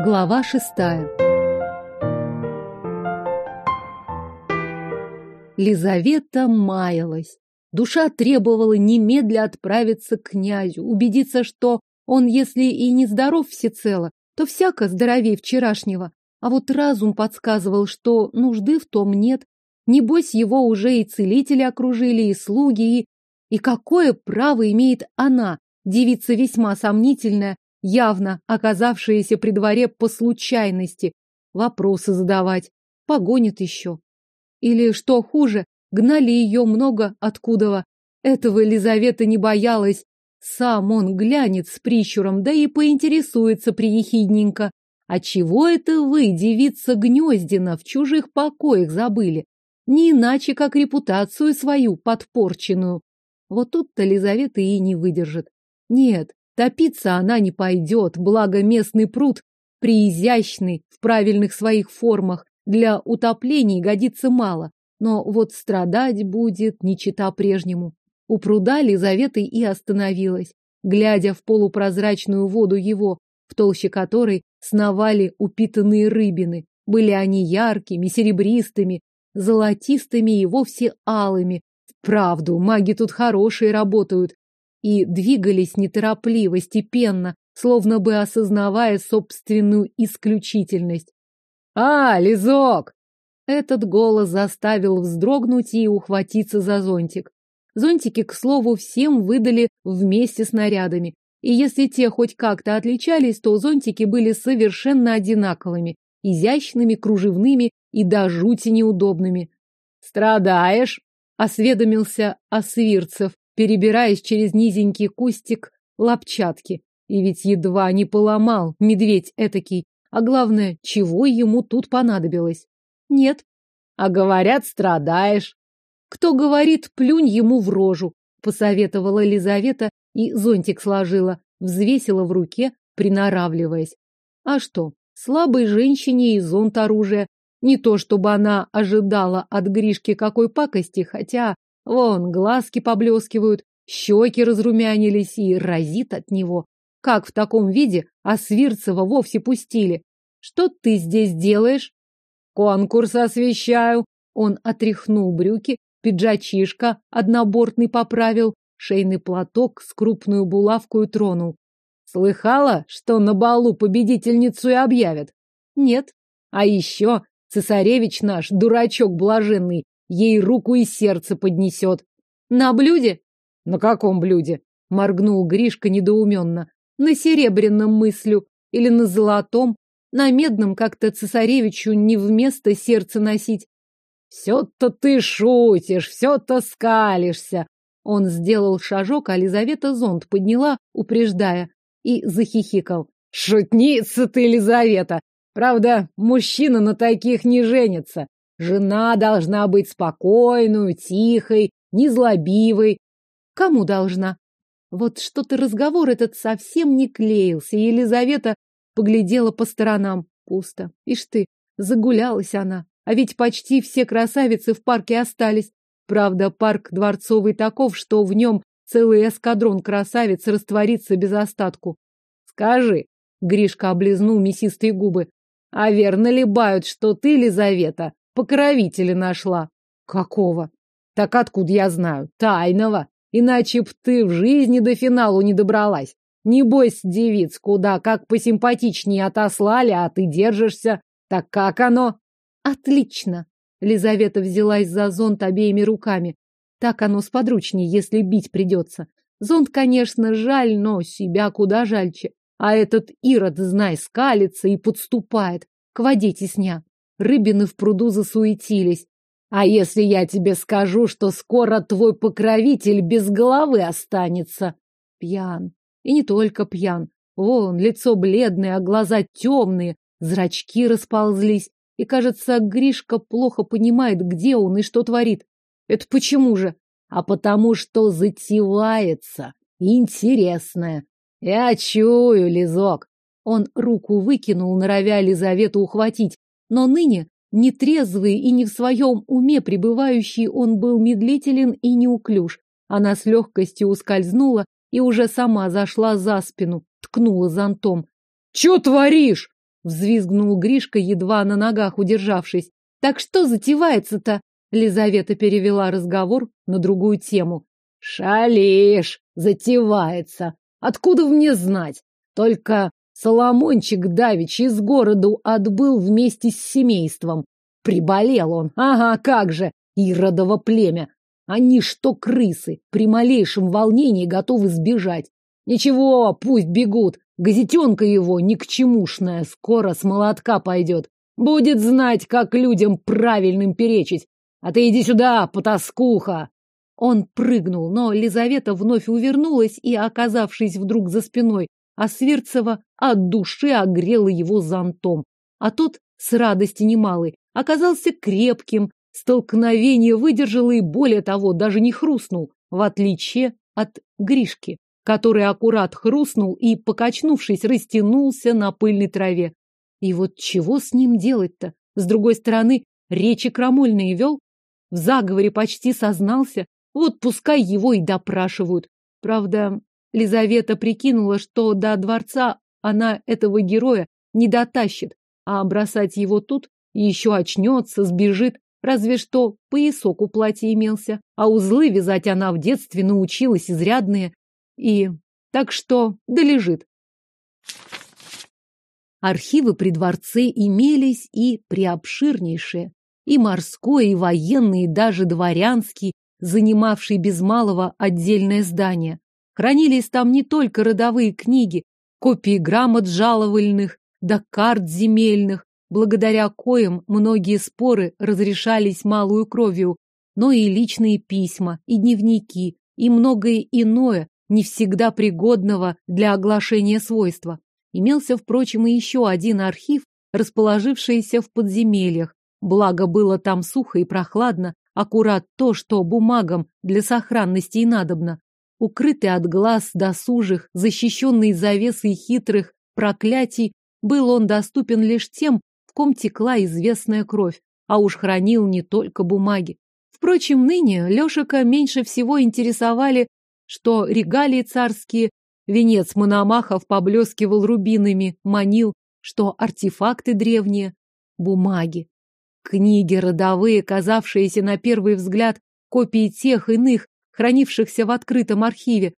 Глава шестая. Лизавета маялась. Душа требовала немедля отправиться к князю, убедиться, что он, если и не здоров всецело, то всяко здоровее вчерашнего. А вот разум подсказывал, что нужды в том нет. Небось, его уже и целители окружили, и слуги, и... И какое право имеет она, девица весьма сомнительная, явно оказавшаяся при дворе по случайности, вопросы задавать, погонит еще. Или, что хуже, гнали ее много откуда. Этого Елизавета не боялась. Сам он глянет с прищуром, да и поинтересуется приехидненько. А чего это вы, девица Гнездина, в чужих покоях забыли? Не иначе, как репутацию свою подпорченную. Вот тут-то Лизавета и не выдержит. Нет, топиться она не пойдет, благо местный пруд приизящный, в правильных своих формах, для утоплений годится мало. Но вот страдать будет не чита прежнему. У пруда Лизавета и остановилась, глядя в полупрозрачную воду его, в толще которой сновали упитанные рыбины. Были они яркими, серебристыми, золотистыми и вовсе алыми. Вправду, маги тут хорошие работают. И двигались неторопливо, степенно, словно бы осознавая собственную исключительность. «А, Лизок!» Этот голос заставил вздрогнуть и ухватиться за зонтик. Зонтики, к слову, всем выдали вместе с нарядами. И если те хоть как-то отличались, то зонтики были совершенно одинаковыми, изящными, кружевными и до жути неудобными. «Страдаешь?» — осведомился Освирцев, перебираясь через низенький кустик лапчатки. И ведь едва не поломал медведь этакий. А главное, чего ему тут понадобилось? Нет. А говорят, страдаешь. Кто говорит, плюнь ему в рожу, посоветовала Елизавета и зонтик сложила, взвесила в руке, приноравливаясь. А что, слабой женщине и зонт оружие. Не то, чтобы она ожидала от Гришки какой пакости, хотя, вон, глазки поблескивают, щеки разрумянились и разит от него. Как в таком виде Освирцева вовсе пустили? Что ты здесь делаешь? Конкурс освещаю. Он отряхнул брюки, пиджачишка однобортный поправил, шейный платок с крупную булавку тронул. Слыхала, что на балу победительницу и объявят? Нет. А еще цесаревич наш, дурачок блаженный, ей руку и сердце поднесет. На блюде? На каком блюде? Моргнул Гришка недоуменно. На серебряном мыслю или на золотом. На медном как-то цесаревичу не вместо сердца носить. Все-то ты шутишь, все-то скалишься. Он сделал шажок, а Лизавета зонт подняла, упреждая, и захихикал. Шутница ты, Лизавета! Правда, мужчина на таких не женится. Жена должна быть спокойной, тихой, незлобивой. Кому должна? Вот что-то разговор этот совсем не клеился, Елизавета поглядела по сторонам. Пусто. Ишь ты, загулялась она. А ведь почти все красавицы в парке остались. Правда, парк дворцовый таков, что в нем целый эскадрон красавиц растворится без остатку. Скажи, Гришка облизнул мясистые губы, а верно ли бают, что ты, Лизавета, покровителя нашла? Какого? Так откуда я знаю? Тайного. Иначе б ты в жизни до финалу не добралась. Не бойся, девиц, куда как посимпатичнее отослали, а ты держишься. Так как оно? Отлично. Лизавета взялась за зонт обеими руками. Так оно сподручнее, если бить придется. Зонт, конечно, жаль, но себя куда жальче. А этот Ирод, знай, скалится и подступает. К воде тесня. Рыбины в пруду засуетились. А если я тебе скажу, что скоро твой покровитель без головы останется? Пьян. И не только пьян. Вон, лицо бледное, а глаза темные, зрачки расползлись. И, кажется, Гришка плохо понимает, где он и что творит. Это почему же? А потому что затевается. Интересное. Я чую, Лизок. Он руку выкинул, норовя Лизавету ухватить. Но ныне Нетрезвый и не в своем уме пребывающий, он был медлителен и неуклюж. Она с легкостью ускользнула и уже сама зашла за спину, ткнула зонтом. — Че творишь? — взвизгнул Гришка, едва на ногах удержавшись. Так что затевается-то? Лизавета перевела разговор на другую тему. Шалишь, затевается. Откуда мне знать? Только Соломончик Давич из города отбыл вместе с семейством. Приболел он. Ага, как же, иродово племя. Они что крысы, при малейшем волнении готовы сбежать. Ничего, пусть бегут. Газетенка его ни к чемушная, скоро с молотка пойдет. Будет знать, как людям правильным перечить. А ты иди сюда, потаскуха. Он прыгнул, но Лизавета вновь увернулась и, оказавшись вдруг за спиной, а Сверцева от души огрела его зонтом. А тот, с радости немалой, оказался крепким, столкновение выдержал и, более того, даже не хрустнул, в отличие от Гришки, который аккурат хрустнул и, покачнувшись, растянулся на пыльной траве. И вот чего с ним делать-то? С другой стороны, речи крамольные вел, в заговоре почти сознался, вот пускай его и допрашивают. Правда, Лизавета прикинула, что до дворца она этого героя не дотащит, а бросать его тут еще очнется, сбежит, разве что поясок у платья имелся, а узлы вязать она в детстве научилась изрядные. И так что да лежит. Архивы при дворце имелись и приобширнейшие, и морской, и военный, и даже дворянский, занимавший без малого отдельное здание. Хранились там не только родовые книги, копии грамот жаловальных, да карт земельных, благодаря коим многие споры разрешались малую кровью, но и личные письма, и дневники, и многое иное, не всегда пригодного для оглашения свойства. Имелся, впрочем, и еще один архив, расположившийся в подземельях. Благо было там сухо и прохладно, аккурат то, что бумагам для сохранности и надобно укрытый от глаз досужих, защищенный завесой хитрых проклятий, был он доступен лишь тем, в ком текла известная кровь, а уж хранил не только бумаги. Впрочем, ныне Лешика меньше всего интересовали, что регалии царские, венец Мономахов поблескивал рубинами, манил, что артефакты древние, бумаги. Книги родовые, казавшиеся на первый взгляд копии тех иных, хранившихся в открытом архиве.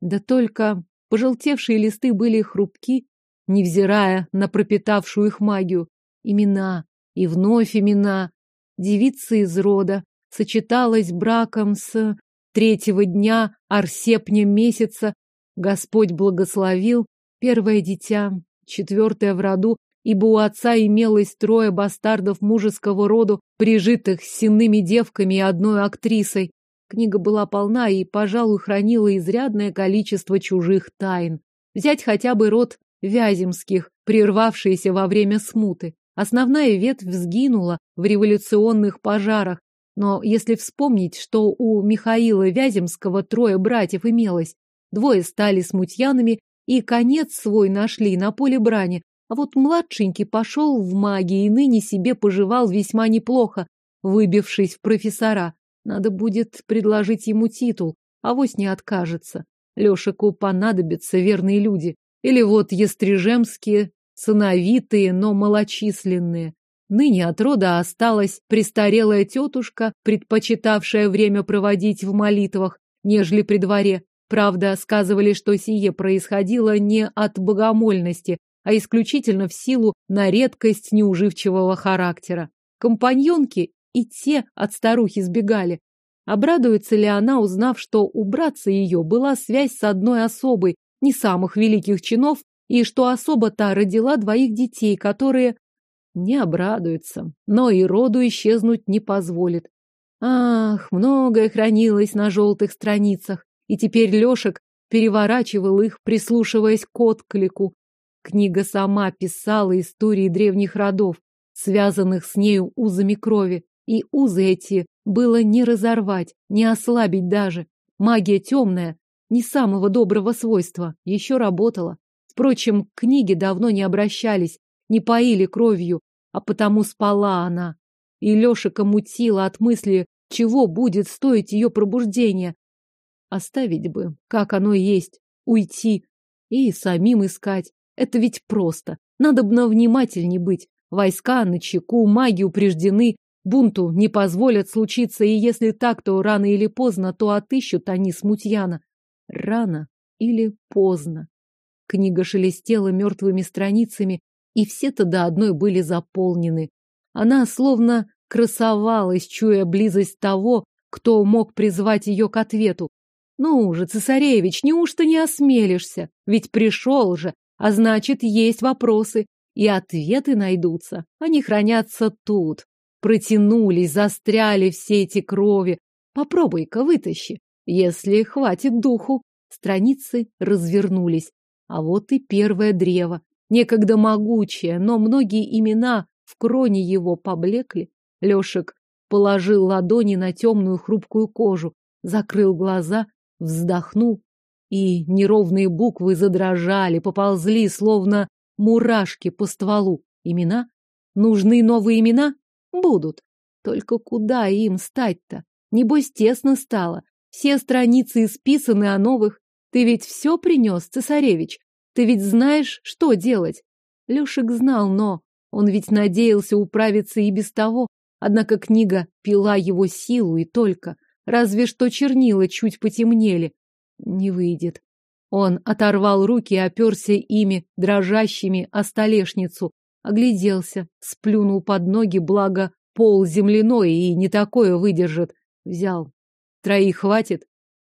Да только пожелтевшие листы были хрупки, невзирая на пропитавшую их магию. Имена, и вновь имена. Девица из рода сочеталась браком с третьего дня Арсепня месяца. Господь благословил первое дитя, четвертое в роду, ибо у отца имелось трое бастардов мужеского роду, прижитых с сенными девками и одной актрисой. Книга была полна и, пожалуй, хранила изрядное количество чужих тайн. Взять хотя бы род Вяземских, прервавшийся во время смуты. Основная ветвь взгинула в революционных пожарах, но если вспомнить, что у Михаила Вяземского трое братьев имелось, двое стали смутьянами и конец свой нашли на поле брани, а вот младшенький пошел в магии и ныне себе поживал весьма неплохо, выбившись в профессора. Надо будет предложить ему титул, а вось не откажется. Лешику понадобятся верные люди. Или вот естрижемские, сыновитые, но малочисленные. Ныне от рода осталась престарелая тетушка, предпочитавшая время проводить в молитвах, нежели при дворе. Правда, сказывали, что сие происходило не от богомольности, а исключительно в силу на редкость неуживчивого характера. Компаньонки и те от старухи сбегали. Обрадуется ли она, узнав, что у братца ее была связь с одной особой, не самых великих чинов, и что особа та родила двоих детей, которые... Не обрадуется, но и роду исчезнуть не позволит. Ах, многое хранилось на желтых страницах, и теперь Лешек переворачивал их, прислушиваясь к отклику. Книга сама писала истории древних родов, связанных с нею узами крови. И узы эти было не разорвать, не ослабить даже. Магия темная, не самого доброго свойства, еще работала. Впрочем, к книге давно не обращались, не поили кровью, а потому спала она. И Лешика мутила от мысли, чего будет стоить ее пробуждение. Оставить бы, как оно есть, уйти и самим искать. Это ведь просто. Надо бы внимательней быть. Войска на чеку, маги упреждены, бунту не позволят случиться, и если так, то рано или поздно, то отыщут они смутьяна. Рано или поздно. Книга шелестела мертвыми страницами, и все-то до одной были заполнены. Она словно красовалась, чуя близость того, кто мог призвать ее к ответу. Ну же, цесаревич, неужто не осмелишься? Ведь пришел же, а значит, есть вопросы, и ответы найдутся. Они хранятся тут. Протянулись, застряли все эти крови. Попробуй-ка вытащи, если хватит духу. Страницы развернулись. А вот и первое древо. Некогда могучее, но многие имена в кроне его поблекли. Лешек положил ладони на темную хрупкую кожу, закрыл глаза, вздохнул, и неровные буквы задрожали, поползли, словно мурашки по стволу. Имена? Нужны новые имена? Будут. Только куда им стать-то? Небось, тесно стало. Все страницы исписаны о новых. Ты ведь все принес, цесаревич? Ты ведь знаешь, что делать? Лешек знал, но он ведь надеялся управиться и без того. Однако книга пила его силу и только. Разве что чернила чуть потемнели. Не выйдет. Он оторвал руки и оперся ими, дрожащими, о столешницу. Огляделся, сплюнул под ноги, благо пол земляной и не такое выдержит. Взял. Троих хватит?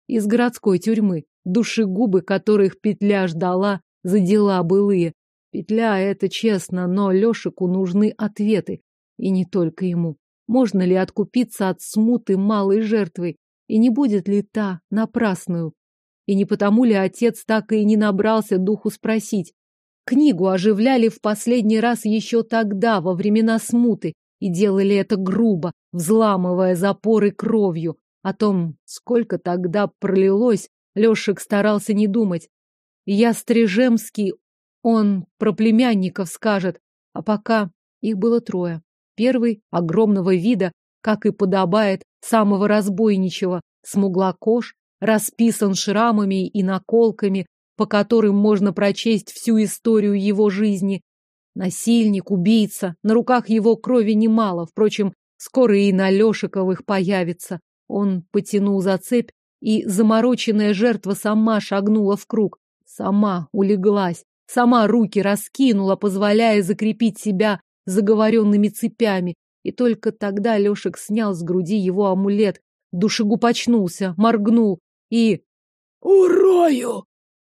Из городской тюрьмы, душегубы, которых петля ждала за дела былые. Петля — это честно, но Лешику нужны ответы. И не только ему. Можно ли откупиться от смуты малой жертвой? И не будет ли та напрасную? И не потому ли отец так и не набрался духу спросить? Книгу оживляли в последний раз еще тогда, во времена смуты, и делали это грубо, взламывая запоры кровью. О том, сколько тогда пролилось, Лешек старался не думать. Я Стрижемский, он про племянников скажет, а пока их было трое. Первый, огромного вида, как и подобает, самого разбойничего, смуглокож, расписан шрамами и наколками, по которым можно прочесть всю историю его жизни. Насильник, убийца, на руках его крови немало, впрочем, скоро и на Лешиковых появится. Он потянул за цепь, и замороченная жертва сама шагнула в круг, сама улеглась, сама руки раскинула, позволяя закрепить себя заговоренными цепями, и только тогда Лешек снял с груди его амулет, душегуб очнулся, моргнул и... «Урою!»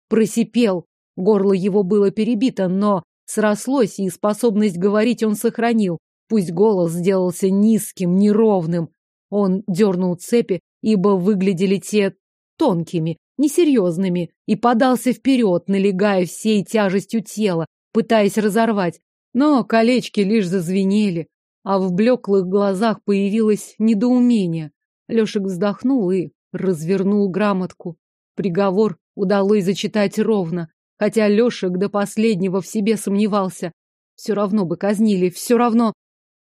Просипел. Горло его было перебито, но срослось, и способность говорить он сохранил. Пусть голос сделался низким, неровным. Он дернул цепи, ибо выглядели те тонкими, несерьезными, и подался вперед, налегая всей тяжестью тела, пытаясь разорвать. Но колечки лишь зазвенели, а в блеклых глазах появилось недоумение. Лешек вздохнул и развернул грамотку. Приговор удалось зачитать ровно, хотя Лешек до последнего в себе сомневался. Все равно бы казнили, все равно...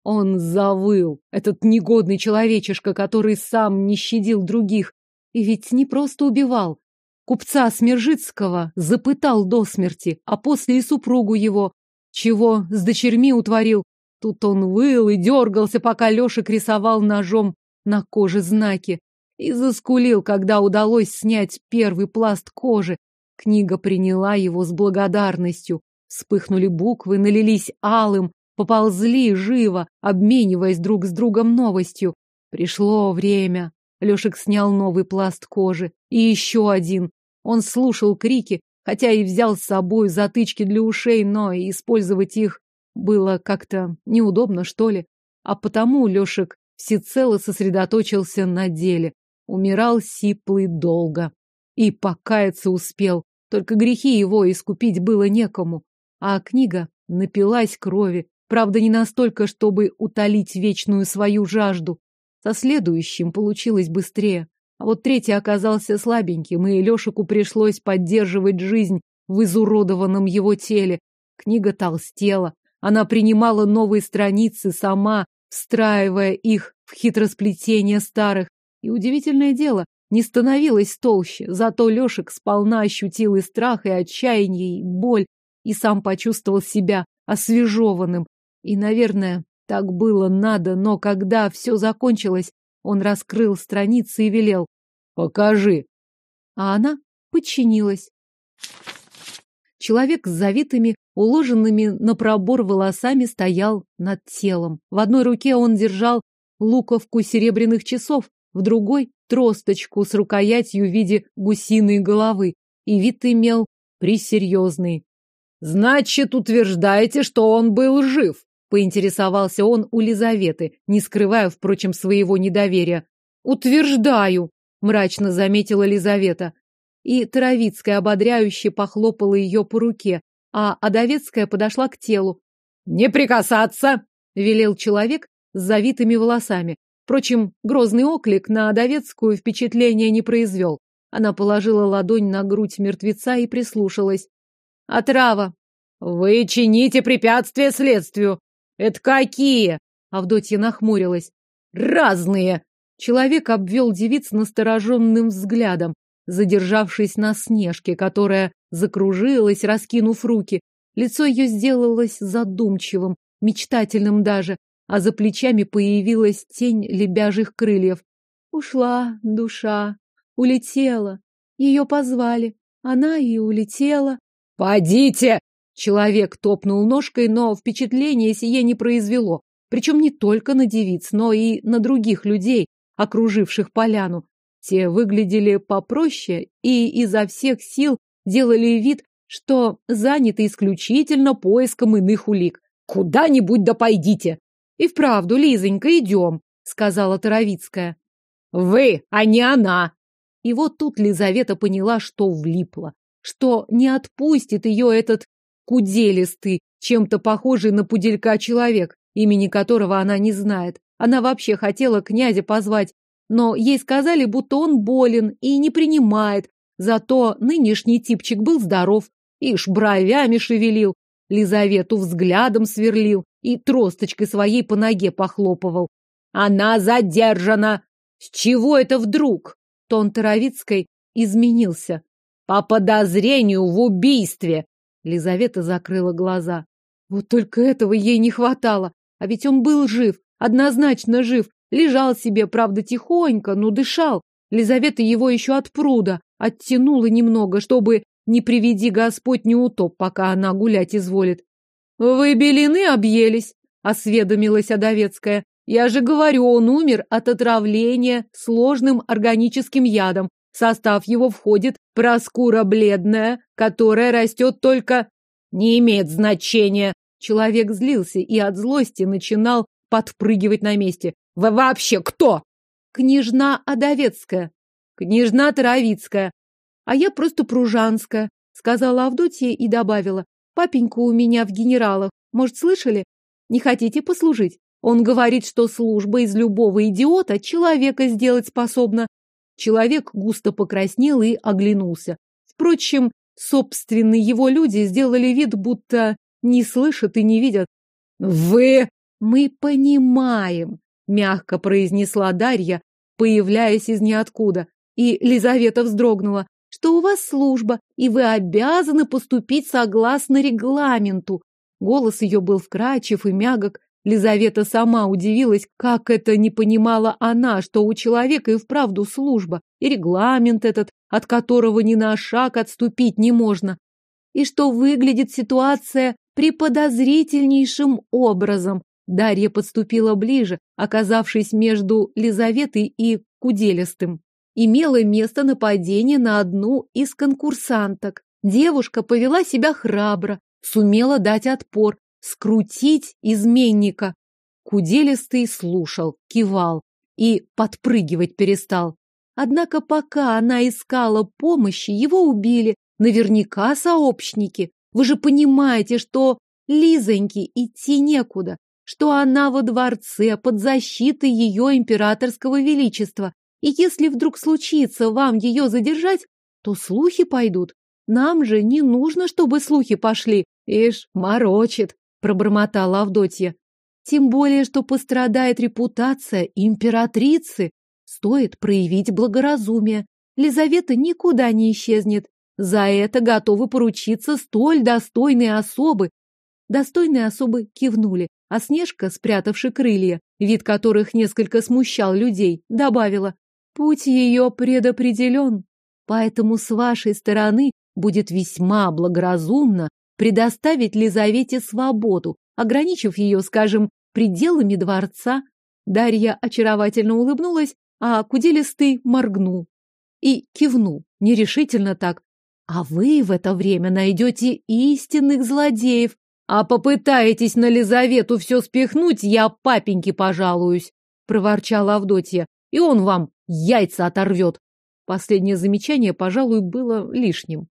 Он завыл, этот негодный человечишка, который сам не щадил других. И ведь не просто убивал. Купца Смержицкого запытал до смерти, а после и супругу его, чего с дочерьми утворил? Тут он выл и дергался, пока Лешек рисовал ножом на коже знаки. И заскулил, когда удалось снять первый пласт кожи. Книга приняла его с благодарностью. Вспыхнули буквы, налились алым, поползли живо, обмениваясь друг с другом новостью. Пришло время. Лешек снял новый пласт кожи. И еще один. Он слушал крики, хотя и взял с собой затычки для ушей, но использовать их было как-то неудобно, что ли. А потому Лешек всецело сосредоточился на деле. Умирал сиплый долго. И покаяться успел. Только грехи его искупить было некому. А книга напилась крови. Правда, не настолько, чтобы утолить вечную свою жажду. Со следующим получилось быстрее. А вот третий оказался слабеньким, и Лешику пришлось поддерживать жизнь в изуродованном его теле. Книга толстела. Она принимала новые страницы сама, встраивая их в хитросплетение старых. И удивительное дело, не становилась толще, зато Лешек сполна ощутил и страх, и отчаяние, и боль, и сам почувствовал себя освежеванным. И, наверное, так было надо, но когда все закончилось, он раскрыл страницы и велел «Покажи». А она подчинилась. Человек с завитыми, уложенными на пробор волосами стоял над телом. В одной руке он держал луковку серебряных часов, в другой — тросточку с рукоятью в виде гусиной головы, и вид имел присерьезный. «Значит, утверждаете, что он был жив?» — поинтересовался он у Лизаветы, не скрывая, впрочем, своего недоверия. «Утверждаю», — мрачно заметила Лизавета. И Таровицкая ободряюще похлопала ее по руке, а Адовецкая подошла к телу. «Не прикасаться!» — велел человек с завитыми волосами. Впрочем, грозный оклик на Адовецкую впечатления не произвел. Она положила ладонь на грудь мертвеца и прислушалась. «Отрава!» «Вы чините препятствия следствию!» «Это какие?» Авдотья нахмурилась. «Разные!» Человек обвел девиц настороженным взглядом, задержавшись на Снежке, которая закружилась, раскинув руки. Лицо ее сделалось задумчивым, мечтательным даже, а за плечами появилась тень лебяжьих крыльев. Ушла душа, улетела. Ее позвали. Она и улетела. «Подите!» Человек топнул ножкой, но впечатление сие не произвело. Причем не только на девиц, но и на других людей, окруживших поляну. Те выглядели попроще и изо всех сил делали вид, что заняты исключительно поиском иных улик. «Куда-нибудь да пойдите!» «И вправду, Лизонька, идем», — сказала Таровицкая. «Вы, а не она!» И вот тут Лизавета поняла, что влипла, что не отпустит ее этот куделистый, чем-то похожий на пуделька человек, имени которого она не знает. Она вообще хотела князя позвать, но ей сказали, будто он болен и не принимает. Зато нынешний типчик был здоров, ишь бровями шевелил, Лизавету взглядом сверлил и тросточкой своей по ноге похлопывал. Она задержана! С чего это вдруг? Тон Таровицкой изменился. По подозрению в убийстве. Лизавета закрыла глаза. Вот только этого ей не хватало. А ведь он был жив, однозначно жив, Лежал себе, правда, тихонько, но дышал. Лизавета его еще от пруда оттянула немного, чтобы не приведи Господь не утоп, пока она гулять изволит. «Вы белины объелись», — осведомилась Адовецкая. «Я же говорю, он умер от отравления сложным органическим ядом. В состав его входит проскура бледная, которая растет только...» «Не имеет значения!» Человек злился и от злости начинал подпрыгивать на месте. Вы вообще кто? Княжна Адовецкая. Княжна Таровицкая. А я просто пружанская, сказала Авдотья и добавила. Папенька у меня в генералах. Может, слышали? Не хотите послужить? Он говорит, что служба из любого идиота человека сделать способна. Человек густо покраснел и оглянулся. Впрочем, собственные его люди сделали вид, будто не слышат и не видят. «Вы...» «Мы понимаем», мягко произнесла Дарья, появляясь из ниоткуда. И Лизавета вздрогнула, что у вас служба, и вы обязаны поступить согласно регламенту. Голос ее был вкрадчив и мягок. Лизавета сама удивилась, как это не понимала она, что у человека и вправду служба, и регламент этот, от которого ни на шаг отступить не можно. И что выглядит ситуация преподозрительнейшим образом. Дарья подступила ближе, оказавшись между Лизаветой и Куделистым. Имело место нападение на одну из конкурсанток. Девушка повела себя храбро, сумела дать отпор, скрутить изменника. Куделистый слушал, кивал и подпрыгивать перестал. Однако пока она искала помощи, его убили. Наверняка сообщники. Вы же понимаете, что Лизоньке идти некуда что она во дворце под защитой ее императорского величества. И если вдруг случится вам ее задержать, то слухи пойдут. Нам же не нужно, чтобы слухи пошли. Ишь, морочит, пробормотала Авдотья. Тем более, что пострадает репутация императрицы. Стоит проявить благоразумие. Лизавета никуда не исчезнет. за это готовы поручиться столь достойные особы. Достойные особы кивнули, а Снежка, спрятавши крылья, вид которых несколько смущал людей, добавила, путь ее предопределен, поэтому с вашей стороны будет весьма благоразумно предоставить Лизавете свободу, ограничив ее, скажем, пределами дворца. Дарья очаровательно улыбнулась, а Куделистый моргнул и кивнул, нерешительно так. А вы в это время найдете истинных злодеев, а попытаетесь на Лизавету все спихнуть, я папеньке пожалуюсь, проворчала Авдотья, и он вам яйца оторвет. Последнее замечание, пожалуй, было лишним.